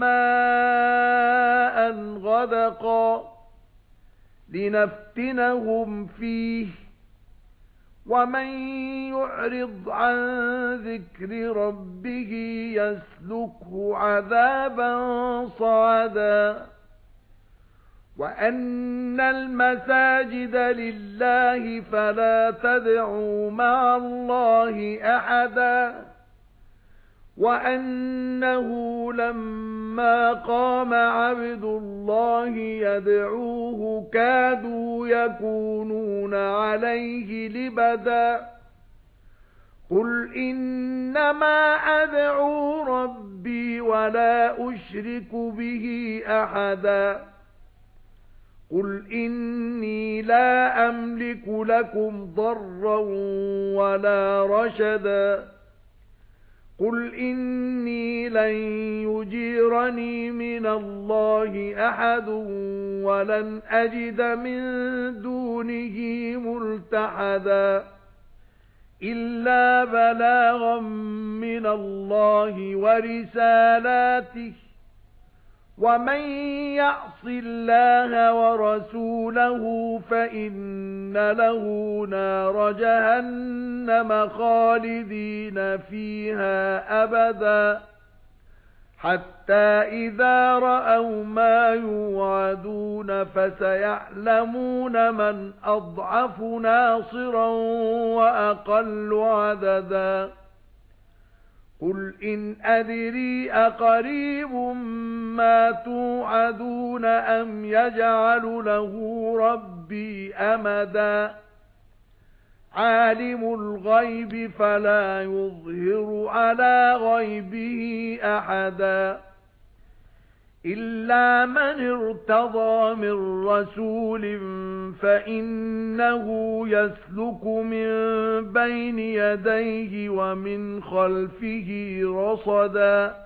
مَّاءً غَدَقًا لِنَفْتِنَهُمْ فِيهِ وَمَن يُعْرِضْ عَن ذِكْرِ رَبِّهِ يَسْلُكْهُ عَذَابًا صَعَدًا وَأَنَّ الْمَسَاجِدَ لِلَّهِ فَلَا تَدْعُوا مَعَ اللَّهِ أَحَدًا وَأَنَّهُ لَمَّا قَامَ عَبْدُ اللَّهِ يَدْعُوهُ كَادُوا يَكُونُونَ عَلَيْهِ لِبَدًا. قُلْ إِنَّمَا أَدْعُو رَبِّي وَلَا أُشْرِكُ بِهِ أَحَدًا. قُلْ إِنِّي لَا أَمْلِكُ لَكُمْ ضَرًّا وَلَا رَشَدًا. قُلْ إِنِّي لَن يُجِيرَنِي مِنَ اللَّهِ أَحَدٌ وَلَنْ أَجِدَ مِن دُونِهِ مُلْتَحَدًا إِلَّا بَلَاغًا مِنَ اللَّهِ وَرِسَالَاتِهِ وَمَن يَعْصِ اللَّهَ وَرَسُولَهُ فَإِنَّ لَهُ نَارَ جَهَنَّمَ خَالِدِينَ فِيهَا أَبَدًا حَتَّى إِذَا رَأَوْا مَا يُوعَدُونَ فَسَيَعْلَمُونَ مَنْ أَضْعَفُ نَاصِرًا وَأَقَلُّ عَدَدًا قُلْ إِنْ أَدْرِي أَقَرِيبٌ مَا تُوعَدُونَ أَمْ يَجْعَلُ لَهُ رَبِّي أَمَدًا؟ عَالِمُ الْغَيْبِ فَلَا يُظْهِرُ عَلَى غَيْبِهِ أَحَدًا. إِلَّا مَنِ ارْتَضَى مِن رَّسُولٍ فَإِنَّهُ يَسْلُكُ مِن بَيْنِ يَدَيْهِ وَمِنْ خَلْفِهِ رَصَدًا.